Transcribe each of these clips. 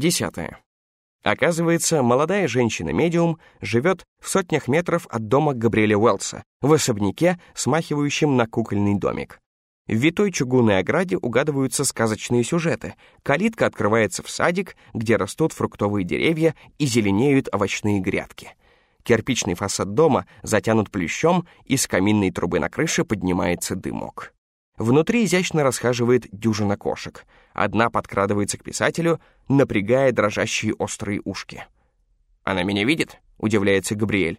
Десятое. Оказывается, молодая женщина-медиум живет в сотнях метров от дома Габриэля Уэллса, в особняке, смахивающем на кукольный домик. В витой чугунной ограде угадываются сказочные сюжеты. Калитка открывается в садик, где растут фруктовые деревья и зеленеют овощные грядки. Кирпичный фасад дома затянут плющом, и с каминной трубы на крыше поднимается дымок. Внутри изящно расхаживает дюжина кошек. Одна подкрадывается к писателю, напрягая дрожащие острые ушки. «Она меня видит?» — удивляется Габриэль.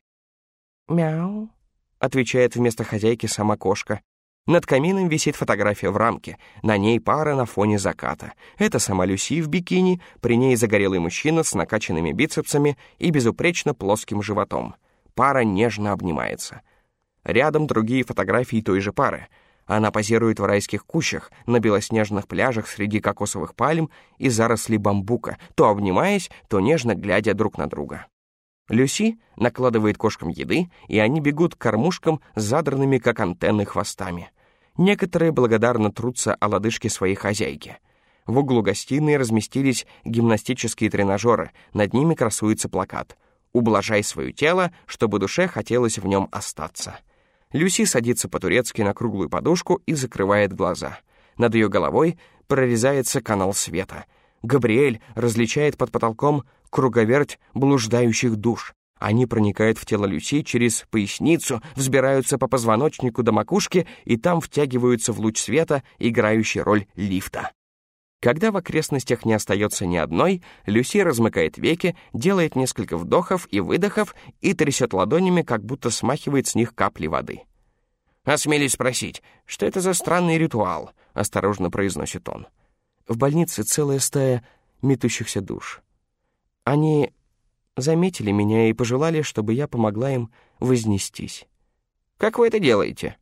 «Мяу», — отвечает вместо хозяйки сама кошка. Над камином висит фотография в рамке. На ней пара на фоне заката. Это сама Люси в бикини, при ней загорелый мужчина с накачанными бицепсами и безупречно плоским животом. Пара нежно обнимается. Рядом другие фотографии той же пары — она позирует в райских кущах, на белоснежных пляжах среди кокосовых пальм и зарослей бамбука, то обнимаясь, то нежно глядя друг на друга. Люси накладывает кошкам еды, и они бегут к кормушкам с задранными, как антенны, хвостами. Некоторые благодарно трутся о лодыжке своей хозяйки. В углу гостиной разместились гимнастические тренажеры, над ними красуется плакат «Ублажай свое тело, чтобы душе хотелось в нем остаться». Люси садится по-турецки на круглую подушку и закрывает глаза. Над ее головой прорезается канал света. Габриэль различает под потолком круговерть блуждающих душ. Они проникают в тело Люси через поясницу, взбираются по позвоночнику до макушки и там втягиваются в луч света, играющий роль лифта. Когда в окрестностях не остается ни одной, Люси размыкает веки, делает несколько вдохов и выдохов и трясет ладонями, как будто смахивает с них капли воды. «Осмелись спросить, что это за странный ритуал?» — осторожно произносит он. В больнице целая стая метущихся душ. Они заметили меня и пожелали, чтобы я помогла им вознестись. «Как вы это делаете?»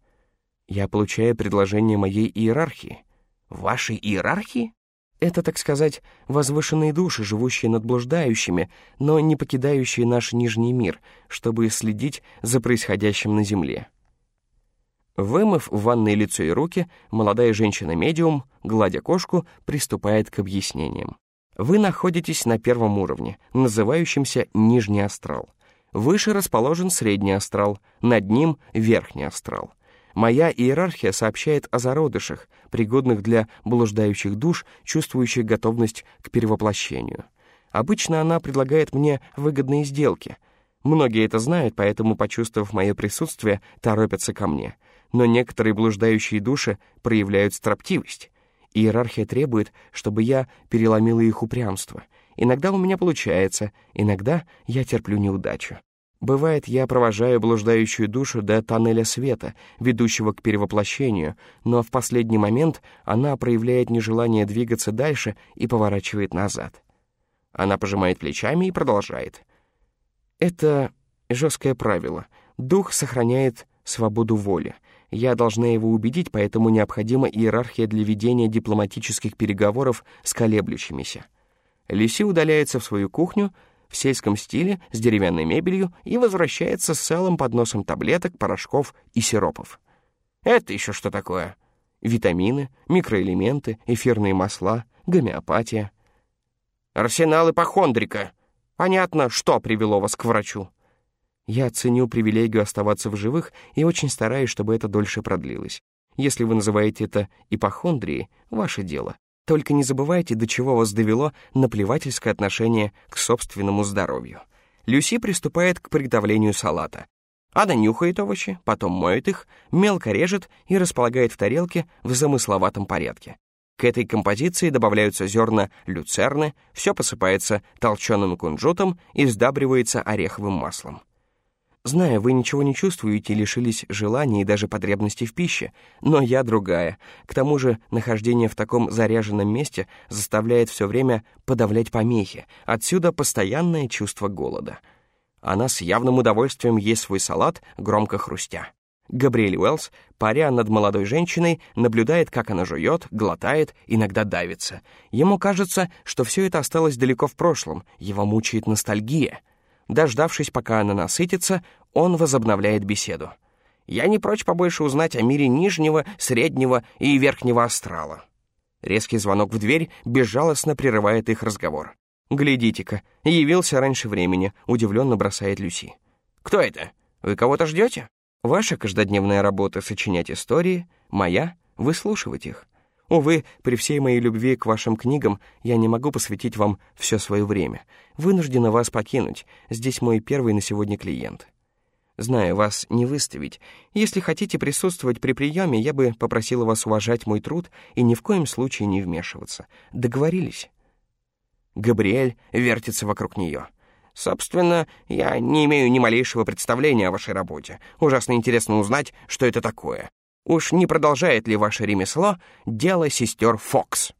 Я получаю предложение моей иерархии. «Вашей иерархии?» Это, так сказать, возвышенные души, живущие над блуждающими, но не покидающие наш нижний мир, чтобы следить за происходящим на Земле. Вымыв в ванной лицо и руки, молодая женщина-медиум, гладя кошку, приступает к объяснениям. Вы находитесь на первом уровне, называющемся нижний астрал. Выше расположен средний астрал, над ним — верхний астрал. Моя иерархия сообщает о зародышах, пригодных для блуждающих душ, чувствующих готовность к перевоплощению. Обычно она предлагает мне выгодные сделки. Многие это знают, поэтому, почувствовав мое присутствие, торопятся ко мне. Но некоторые блуждающие души проявляют строптивость. Иерархия требует, чтобы я переломила их упрямство. Иногда у меня получается, иногда я терплю неудачу. Бывает, я провожаю блуждающую душу до тоннеля света, ведущего к перевоплощению, но в последний момент она проявляет нежелание двигаться дальше и поворачивает назад. Она пожимает плечами и продолжает. Это жесткое правило. Дух сохраняет свободу воли. Я должна его убедить, поэтому необходима иерархия для ведения дипломатических переговоров с колеблющимися. Лиси удаляется в свою кухню, в сельском стиле с деревянной мебелью и возвращается с целым подносом таблеток, порошков и сиропов. Это еще что такое? Витамины, микроэлементы, эфирные масла, гомеопатия. Арсенал ипохондрика. Понятно, что привело вас к врачу. Я ценю привилегию оставаться в живых и очень стараюсь, чтобы это дольше продлилось. Если вы называете это ипохондрией, ваше дело. Только не забывайте, до чего вас довело наплевательское отношение к собственному здоровью. Люси приступает к приготовлению салата. Она нюхает овощи, потом моет их, мелко режет и располагает в тарелке в замысловатом порядке. К этой композиции добавляются зерна люцерны, все посыпается толченым кунжутом и сдабривается ореховым маслом. Знаю, вы ничего не чувствуете, лишились желаний и даже потребностей в пище, но я другая. К тому же нахождение в таком заряженном месте заставляет все время подавлять помехи. Отсюда постоянное чувство голода. Она с явным удовольствием ест свой салат, громко хрустя. Габриэль Уэллс, паря над молодой женщиной, наблюдает, как она жует, глотает, иногда давится. Ему кажется, что все это осталось далеко в прошлом, его мучает ностальгия — Дождавшись, пока она насытится, он возобновляет беседу. «Я не прочь побольше узнать о мире нижнего, среднего и верхнего астрала». Резкий звонок в дверь безжалостно прерывает их разговор. «Глядите-ка, явился раньше времени», — удивленно бросает Люси. «Кто это? Вы кого-то ждете?» «Ваша каждодневная работа — сочинять истории, моя — выслушивать их. Увы, при всей моей любви к вашим книгам я не могу посвятить вам все свое время. Вынуждена вас покинуть. Здесь мой первый на сегодня клиент. Знаю, вас не выставить. Если хотите присутствовать при приеме, я бы попросила вас уважать мой труд и ни в коем случае не вмешиваться. Договорились?» Габриэль вертится вокруг нее. «Собственно, я не имею ни малейшего представления о вашей работе. Ужасно интересно узнать, что это такое. Уж не продолжает ли ваше ремесло дело сестер Фокс?»